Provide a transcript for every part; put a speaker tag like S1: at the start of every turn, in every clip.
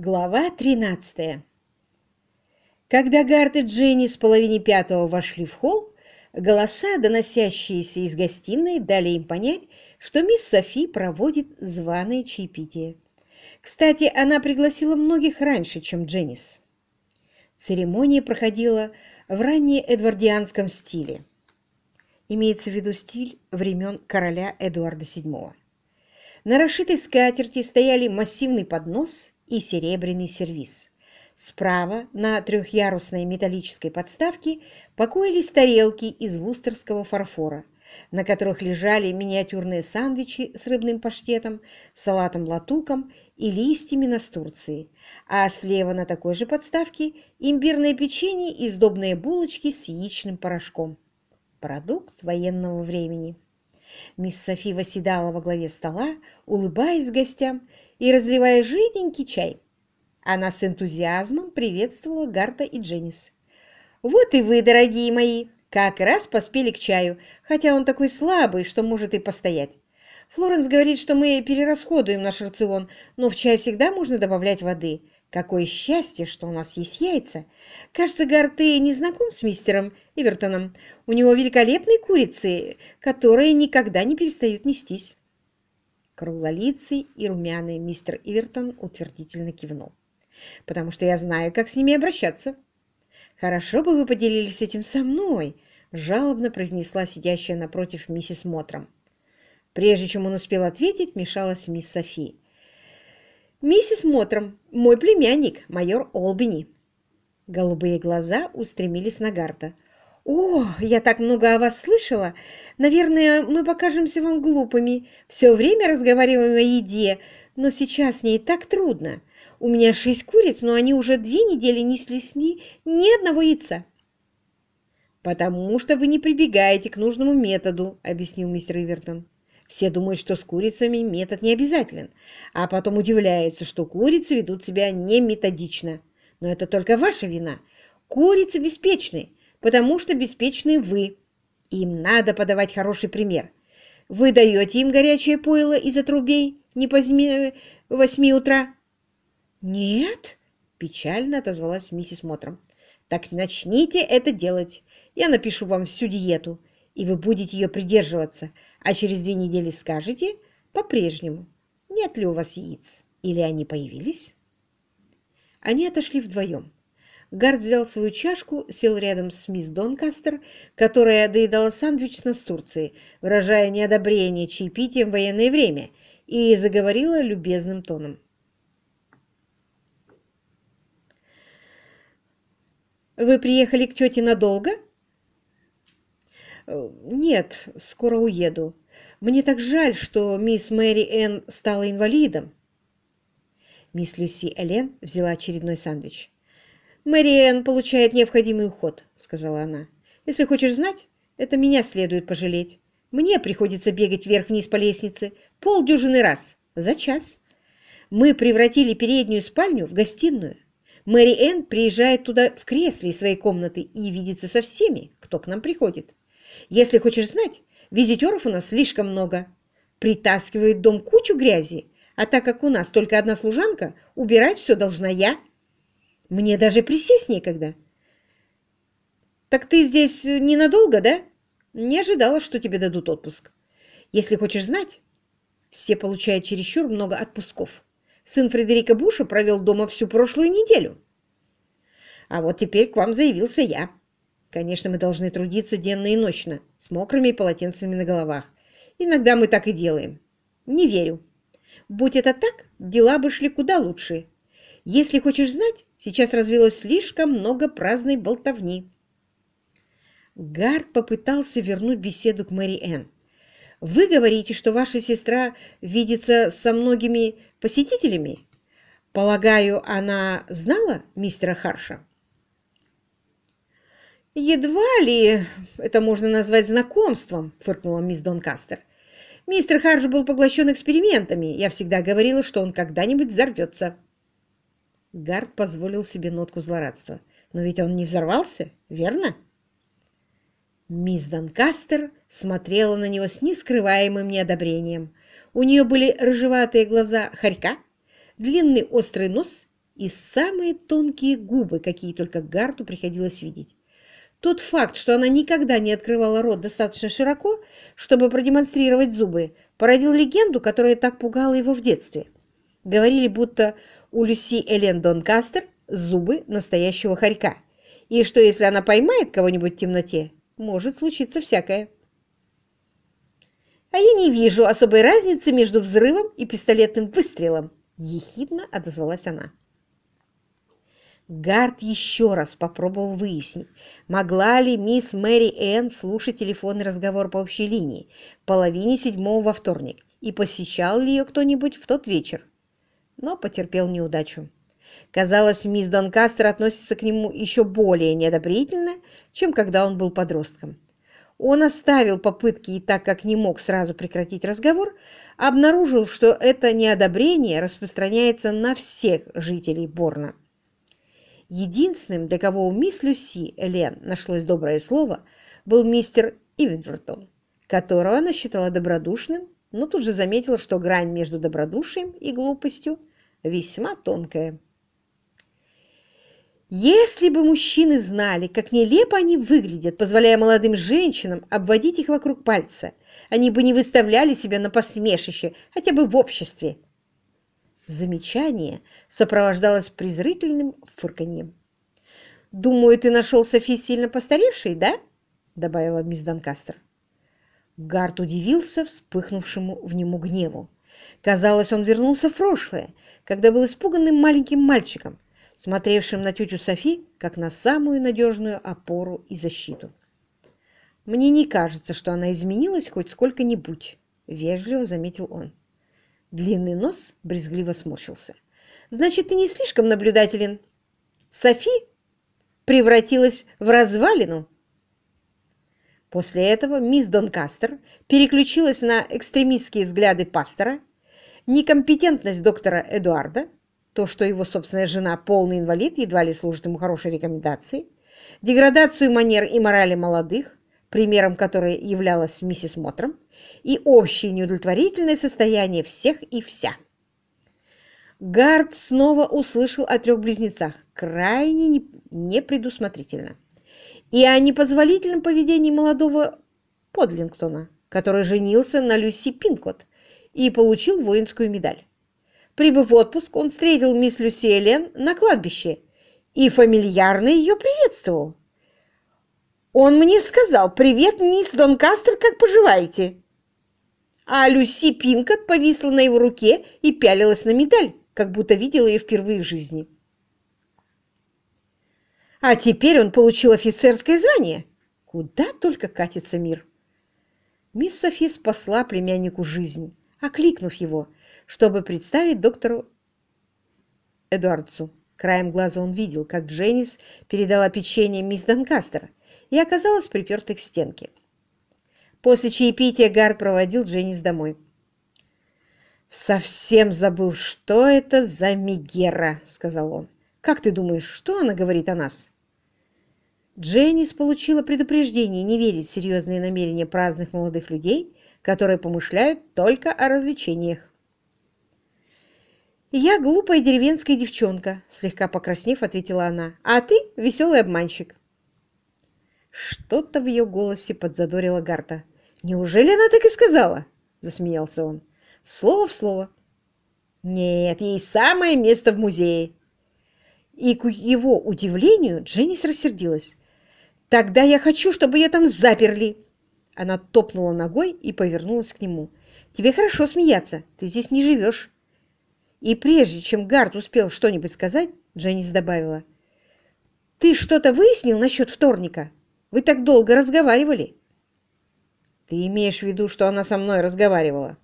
S1: Глава 13 Когда Гарт и Дженни с половине пятого вошли в холл, голоса, доносящиеся из гостиной, дали им понять, что мисс Софи проводит званое чаепитие. Кстати, она пригласила многих раньше, чем Дженнис. Церемония проходила в раннеэдвардианском стиле. Имеется в виду стиль времен короля Эдуарда VII. На расшитой скатерти стояли массивный поднос и серебряный сервиз. Справа на трехъярусной металлической подставке покоились тарелки из вустерского фарфора, на которых лежали миниатюрные сандвичи с рыбным паштетом, салатом-латуком и листьями настурции, а слева на такой же подставке имбирное печенье и сдобные булочки с яичным порошком. Продукт военного времени. Мисс Софи восседала во главе стола, улыбаясь гостям и разливая жиденький чай. Она с энтузиазмом приветствовала Гарта и Дженнис. «Вот и вы, дорогие мои, как раз поспели к чаю, хотя он такой слабый, что может и постоять. Флоренс говорит, что мы перерасходуем наш рацион, но в чай всегда можно добавлять воды. Какое счастье, что у нас есть яйца. Кажется, Гар, ты не знаком с мистером Ивертоном. У него великолепные курицы, которые никогда не перестают нестись. Круглолицый и румяный мистер Ивертон утвердительно кивнул. «Потому что я знаю, как с ними обращаться». «Хорошо бы вы поделились этим со мной», — жалобно произнесла сидящая напротив миссис Мотром. Прежде чем он успел ответить, мешалась мисс Софи. «Миссис Мотром, мой племянник, майор Олбини». Голубые глаза устремились на Гарта. «О, я так много о вас слышала! Наверное, мы покажемся вам глупыми. Все время разговариваем о еде, но сейчас с ней так трудно. У меня шесть куриц, но они уже две недели не снесли ни одного яйца». «Потому что вы не прибегаете к нужному методу», — объяснил мистер Ивертон. Все думают, что с курицами метод не обязателен, а потом удивляются, что курицы ведут себя не методично. Но это только ваша вина. Курицы беспечны потому что беспечны вы. Им надо подавать хороший пример. Вы даете им горячее пойло из отрубей не позднее восьми утра? Нет, печально отозвалась миссис Мотром. Так начните это делать. Я напишу вам всю диету, и вы будете ее придерживаться, а через две недели скажете по-прежнему, нет ли у вас яиц, или они появились. Они отошли вдвоем. Гард взял свою чашку, сел рядом с мисс Донкастер, которая доедала сандвич с настурцией, выражая неодобрение чаепитием в военное время, и заговорила любезным тоном. «Вы приехали к тете надолго?» «Нет, скоро уеду. Мне так жаль, что мисс Мэри Энн стала инвалидом». Мисс Люси Элен взяла очередной сандвич. «Мэриэн получает необходимый уход», — сказала она. «Если хочешь знать, это меня следует пожалеть. Мне приходится бегать вверх-вниз по лестнице полдюжины раз за час. Мы превратили переднюю спальню в гостиную. Мэри Энн приезжает туда в кресле из своей комнаты и видится со всеми, кто к нам приходит. Если хочешь знать, визитеров у нас слишком много. Притаскивают в дом кучу грязи, а так как у нас только одна служанка, убирать все должна я. Мне даже присесть некогда. Так ты здесь ненадолго, да? Не ожидала, что тебе дадут отпуск. Если хочешь знать, все получают чересчур много отпусков. Сын Фредерика Буша провел дома всю прошлую неделю. А вот теперь к вам заявился я. Конечно, мы должны трудиться денно и ночно, с мокрыми полотенцами на головах. Иногда мы так и делаем. Не верю. Будь это так, дела бы шли куда лучше. Если хочешь знать, сейчас развелось слишком много праздной болтовни. Гард попытался вернуть беседу к Мэри Энн. «Вы говорите, что ваша сестра видится со многими посетителями? Полагаю, она знала мистера Харша?» «Едва ли это можно назвать знакомством», — фыркнула мисс Донкастер. «Мистер Харш был поглощен экспериментами. Я всегда говорила, что он когда-нибудь взорвется». Гард позволил себе нотку злорадства. «Но ведь он не взорвался, верно?» Мисс Донкастер смотрела на него с нескрываемым неодобрением. У нее были рыжеватые глаза хорька, длинный острый нос и самые тонкие губы, какие только Гарту приходилось видеть. Тот факт, что она никогда не открывала рот достаточно широко, чтобы продемонстрировать зубы, породил легенду, которая так пугала его в детстве. Говорили, будто у Люси Элен Донкастер зубы настоящего хорька, и что если она поймает кого-нибудь в темноте, может случиться всякое. «А я не вижу особой разницы между взрывом и пистолетным выстрелом», – ехидно отозвалась она. Гард еще раз попробовал выяснить, могла ли мисс Мэри Энн слушать телефонный разговор по общей линии в половине седьмого во вторник и посещал ли ее кто-нибудь в тот вечер, но потерпел неудачу. Казалось, мисс Донкастер относится к нему еще более неодобрительно, чем когда он был подростком. Он оставил попытки и так как не мог сразу прекратить разговор, обнаружил, что это неодобрение распространяется на всех жителей Борна. Единственным, для кого у мисс Люси Элен нашлось доброе слово, был мистер Ивентертон, которого она считала добродушным, но тут же заметила, что грань между добродушием и глупостью весьма тонкая. Если бы мужчины знали, как нелепо они выглядят, позволяя молодым женщинам обводить их вокруг пальца, они бы не выставляли себя на посмешище, хотя бы в обществе. Замечание сопровождалось презрительным фырканьем. «Думаю, ты нашел Софи сильно постаревшей, да?» — добавила мисс Донкастер. Гарт удивился вспыхнувшему в нему гневу. Казалось, он вернулся в прошлое, когда был испуганным маленьким мальчиком, смотревшим на тетю Софи как на самую надежную опору и защиту. «Мне не кажется, что она изменилась хоть сколько-нибудь», — вежливо заметил он. Длинный нос брезгливо сморщился. «Значит, ты не слишком наблюдателен. Софи превратилась в развалину». После этого мисс Донкастер переключилась на экстремистские взгляды пастора, некомпетентность доктора Эдуарда, то, что его собственная жена полный инвалид едва ли служит ему хорошей рекомендацией, деградацию манер и морали молодых, примером которой являлась миссис Мотром, и общее неудовлетворительное состояние всех и вся. Гард снова услышал о трех близнецах, крайне непредусмотрительно, и о непозволительном поведении молодого Подлингтона, который женился на Люси Пинкот и получил воинскую медаль. Прибыв в отпуск, он встретил мисс Люси Элен на кладбище и фамильярно ее приветствовал. Он мне сказал «Привет, мисс Донкастер, как поживаете?» А Люси Пинкот повисла на его руке и пялилась на медаль, как будто видела ее впервые в жизни. А теперь он получил офицерское звание. Куда только катится мир. Мисс Софи спасла племяннику жизнь, окликнув его, чтобы представить доктору Эдуардсу. Краем глаза он видел, как Дженнис передала печенье мисс Донкастер и оказалась припертой к стенке. После чаепития Гард проводил Дженнис домой. «Совсем забыл, что это за Мегера», — сказал он. «Как ты думаешь, что она говорит о нас?» Дженнис получила предупреждение не верить в серьезные намерения праздных молодых людей, которые помышляют только о развлечениях. «Я глупая деревенская девчонка», — слегка покраснев, ответила она. «А ты веселый обманщик». Что-то в ее голосе подзадорило Гарта. «Неужели она так и сказала?» — засмеялся он. «Слово в слово». «Нет, ей самое место в музее». И к его удивлению Дженнис рассердилась. «Тогда я хочу, чтобы ее там заперли!» Она топнула ногой и повернулась к нему. «Тебе хорошо смеяться, ты здесь не живешь. И прежде чем Гард успел что-нибудь сказать, Дженнис добавила. «Ты что-то выяснил насчет вторника? Вы так долго разговаривали». «Ты имеешь в виду, что она со мной разговаривала?»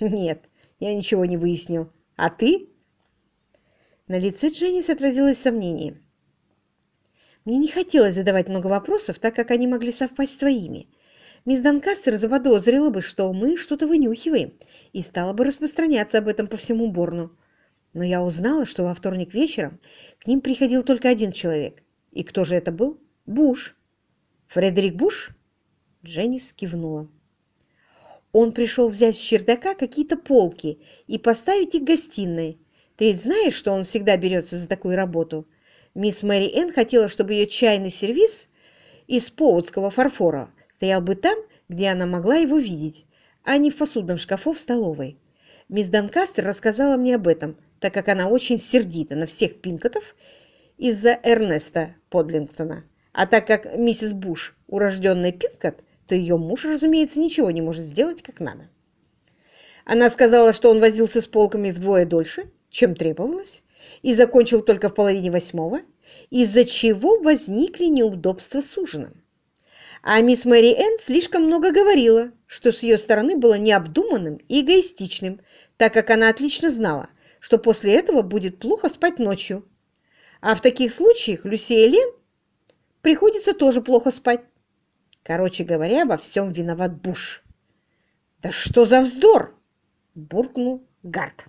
S1: «Нет, я ничего не выяснил. А ты?» На лице Дженнис отразилось сомнение. Мне не хотелось задавать много вопросов, так как они могли совпасть с твоими. Мисс Донкастер заподозрила бы, что мы что-то вынюхиваем, и стала бы распространяться об этом по всему Борну. Но я узнала, что во вторник вечером к ним приходил только один человек. И кто же это был? Буш. Фредерик Буш? Дженнис кивнула. Он пришел взять с чердака какие-то полки и поставить их в гостиной. Ты ведь знаешь, что он всегда берется за такую работу? Мисс Мэри Энн хотела, чтобы ее чайный сервиз из поутского фарфора стоял бы там, где она могла его видеть, а не в посудном шкафу в столовой. Мисс Донкастер рассказала мне об этом, так как она очень сердита на всех Пинкотов из-за Эрнеста Подлингтона. А так как миссис Буш урожденный Пинкот, то ее муж, разумеется, ничего не может сделать как надо. Она сказала, что он возился с полками вдвое дольше, чем требовалось, и закончил только в половине восьмого, из-за чего возникли неудобства с ужином. А мисс Мэри Энн слишком много говорила, что с ее стороны было необдуманным и эгоистичным, так как она отлично знала, что после этого будет плохо спать ночью. А в таких случаях Люсия Лен приходится тоже плохо спать. Короче говоря, во всем виноват Буш. «Да что за вздор!» – буркнул Гарт.